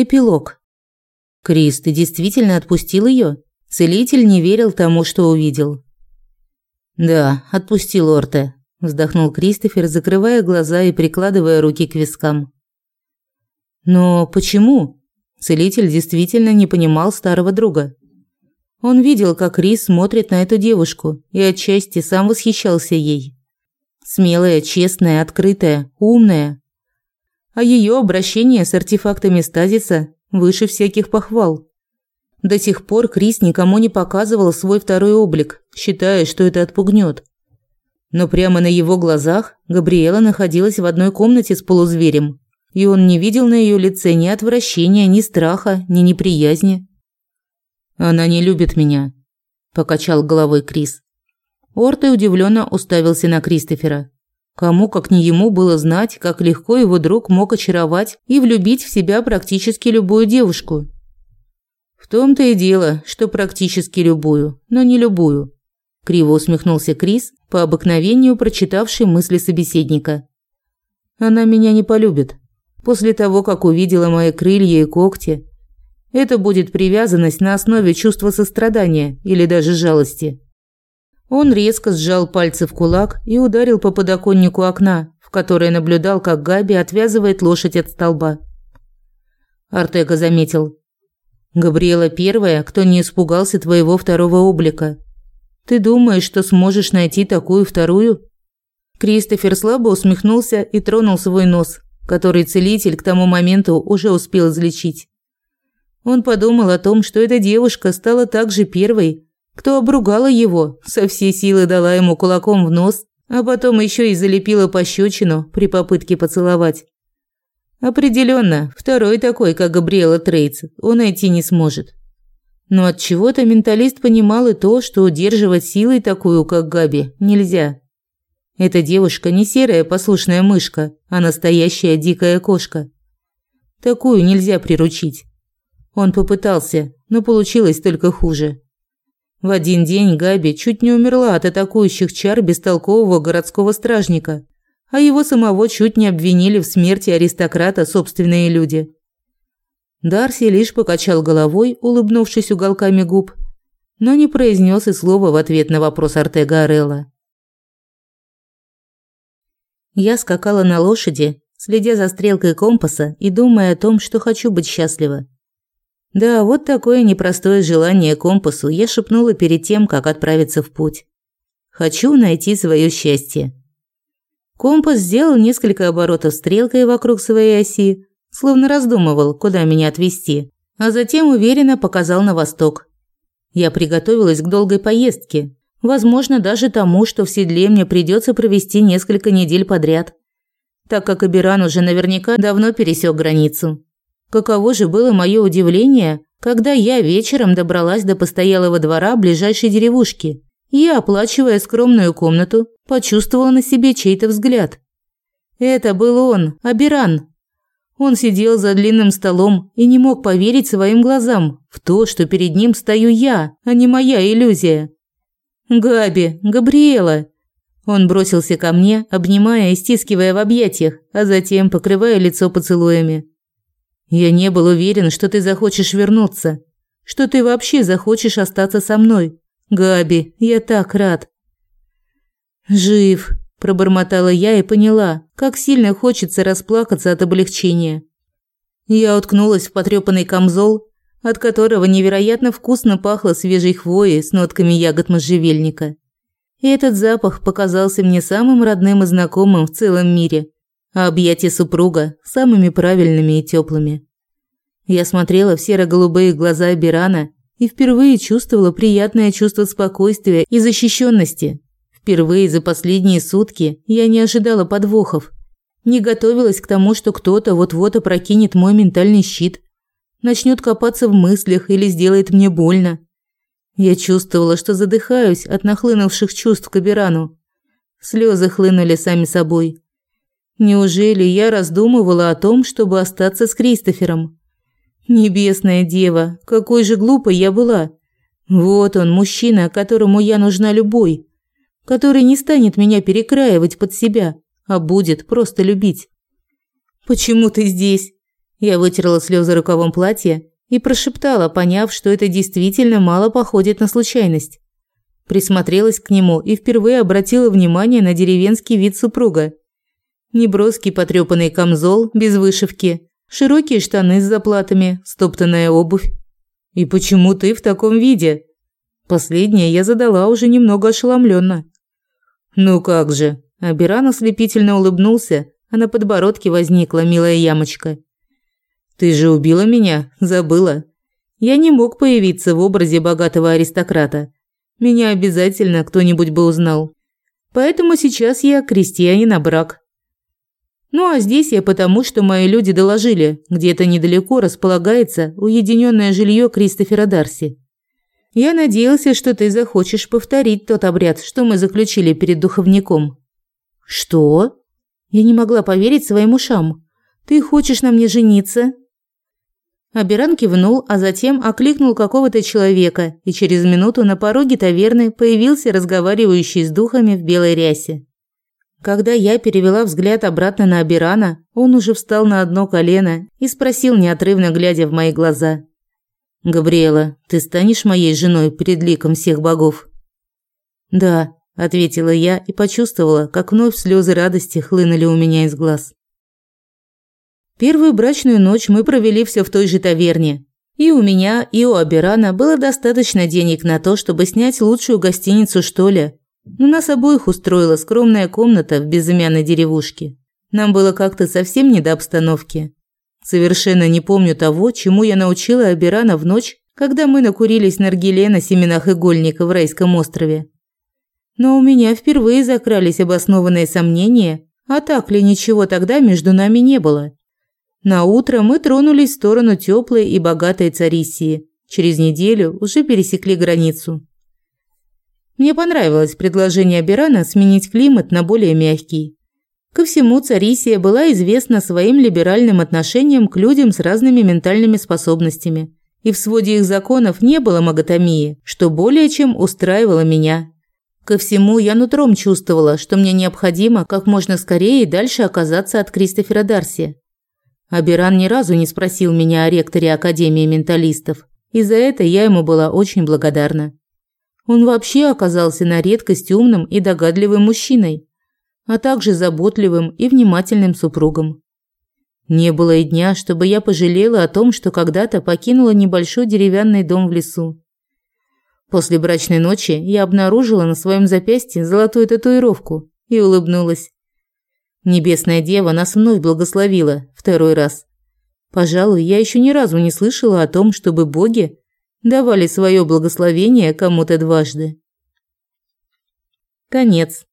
Эпилог. Крис, ты действительно отпустил ее? Целитель не верил тому, что увидел. Да, отпустил Орте, вздохнул Кристофер, закрывая глаза и прикладывая руки к вискам. Но почему? Целитель действительно не понимал старого друга. Он видел, как Крис смотрит на эту девушку, и отчасти сам восхищался ей. Смелая, честная, открытая, умная, а ее обращение с артефактами стазиса выше всяких похвал. До сих пор Крис никому не показывал свой второй облик, считая, что это отпугнет. Но прямо на его глазах Габриэла находилась в одной комнате с полузверем, и он не видел на ее лице ни отвращения, ни страха, ни неприязни. «Она не любит меня», – покачал головой Крис. Орте удивленно уставился на Кристофера. Кому, как не ему, было знать, как легко его друг мог очаровать и влюбить в себя практически любую девушку. В том-то и дело, что практически любую, но не любую. Криво усмехнулся Крис, по обыкновению прочитавший мысли собеседника. Она меня не полюбит. После того, как увидела мои крылья и когти, это будет привязанность на основе чувства сострадания или даже жалости. Он резко сжал пальцы в кулак и ударил по подоконнику окна, в которое наблюдал, как Габи отвязывает лошадь от столба. Артега заметил. «Габриэла первая, кто не испугался твоего второго облика. Ты думаешь, что сможешь найти такую вторую?» Кристофер слабо усмехнулся и тронул свой нос, который целитель к тому моменту уже успел излечить. Он подумал о том, что эта девушка стала также первой, кто обругала его, со всей силы дала ему кулаком в нос, а потом еще и залепила пощечину при попытке поцеловать. Определенно, второй такой, как Габриэла Трейц, он найти не сможет. Но от чего-то менталист понимал и то, что удерживать силой такую, как Габи, нельзя. Эта девушка не серая послушная мышка, а настоящая дикая кошка. Такую нельзя приручить. Он попытался, но получилось только хуже. В один день Габи чуть не умерла от атакующих чар бестолкового городского стражника, а его самого чуть не обвинили в смерти аристократа собственные люди. Дарси лишь покачал головой, улыбнувшись уголками губ, но не произнес и слова в ответ на вопрос Артега Орелла. Я скакала на лошади, следя за стрелкой компаса и думая о том, что хочу быть счастлива. Да, вот такое непростое желание компасу я шепнула перед тем, как отправиться в путь. Хочу найти свое счастье. Компас сделал несколько оборотов стрелкой вокруг своей оси, словно раздумывал, куда меня отвезти, а затем уверенно показал на восток. Я приготовилась к долгой поездке, возможно, даже тому, что в седле мне придется провести несколько недель подряд, так как Ибиран уже наверняка давно пересек границу. Каково же было мое удивление, когда я вечером добралась до постоялого двора ближайшей деревушки и, оплачивая скромную комнату, почувствовала на себе чей-то взгляд. Это был он, Абиран. Он сидел за длинным столом и не мог поверить своим глазам в то, что перед ним стою я, а не моя иллюзия. «Габи, Габриэла!» Он бросился ко мне, обнимая и стискивая в объятиях, а затем покрывая лицо поцелуями. Я не был уверен, что ты захочешь вернуться, что ты вообще захочешь остаться со мной. Габи, я так рад. Жив, пробормотала я и поняла, как сильно хочется расплакаться от облегчения. Я уткнулась в потрёпанный камзол, от которого невероятно вкусно пахло свежей хвоей с нотками ягод можжевельника. И этот запах показался мне самым родным и знакомым в целом мире а объятия супруга самыми правильными и теплыми. Я смотрела в серо-голубые глаза Бирана и впервые чувствовала приятное чувство спокойствия и защищенности. Впервые за последние сутки я не ожидала подвохов, не готовилась к тому, что кто-то вот-вот опрокинет мой ментальный щит, начнет копаться в мыслях или сделает мне больно. Я чувствовала, что задыхаюсь от нахлынувших чувств к Абирану. Слезы хлынули сами собой. Неужели я раздумывала о том, чтобы остаться с Кристофером? Небесная дева, какой же глупой я была. Вот он, мужчина, которому я нужна любой, который не станет меня перекраивать под себя, а будет просто любить. Почему ты здесь? Я вытерла слезы рукавом платья и прошептала, поняв, что это действительно мало походит на случайность. Присмотрелась к нему и впервые обратила внимание на деревенский вид супруга – Неброский потрёпанный камзол без вышивки, широкие штаны с заплатами, стоптанная обувь. «И почему ты в таком виде?» Последнее я задала уже немного ошеломлённо. «Ну как же!» Абиран ослепительно улыбнулся, а на подбородке возникла милая ямочка. «Ты же убила меня, забыла. Я не мог появиться в образе богатого аристократа. Меня обязательно кто-нибудь бы узнал. Поэтому сейчас я крестьянин на брак, ну а здесь я потому, что мои люди доложили, где-то недалеко располагается уединенное жилье Кристофера Дарси. Я надеялся, что ты захочешь повторить тот обряд, что мы заключили перед духовником. Что? Я не могла поверить своим ушам. Ты хочешь на мне жениться? Абиран кивнул, а затем окликнул какого-то человека, и через минуту на пороге таверны появился разговаривающий с духами в белой рясе. Когда я перевела взгляд обратно на Абирана, он уже встал на одно колено и спросил, неотрывно глядя в мои глаза. «Габриэла, ты станешь моей женой перед ликом всех богов?» «Да», – ответила я и почувствовала, как вновь слезы радости хлынули у меня из глаз. Первую брачную ночь мы провели все в той же таверне. И у меня, и у Абирана было достаточно денег на то, чтобы снять лучшую гостиницу, что ли, но нас обоих устроила скромная комната в безымянной деревушке. Нам было как-то совсем не до обстановки. Совершенно не помню того, чему я научила Абирана в ночь, когда мы накурились наргиле на семенах игольника в райском острове. Но у меня впервые закрались обоснованные сомнения, а так ли ничего тогда между нами не было. На утро мы тронулись в сторону теплой и богатой Царисии. Через неделю уже пересекли границу. Мне понравилось предложение Абирана сменить климат на более мягкий. Ко всему, Царисия была известна своим либеральным отношением к людям с разными ментальными способностями. И в своде их законов не было маготомии, что более чем устраивало меня. Ко всему, я нутром чувствовала, что мне необходимо как можно скорее и дальше оказаться от Кристофера Дарси. Абиран ни разу не спросил меня о ректоре Академии менталистов, и за это я ему была очень благодарна. Он вообще оказался на редкость умным и догадливым мужчиной, а также заботливым и внимательным супругом. Не было и дня, чтобы я пожалела о том, что когда-то покинула небольшой деревянный дом в лесу. После брачной ночи я обнаружила на своем запястье золотую татуировку и улыбнулась. Небесная Дева нас вновь благословила второй раз. Пожалуй, я еще ни разу не слышала о том, чтобы боги давали свое благословение кому-то дважды. Конец.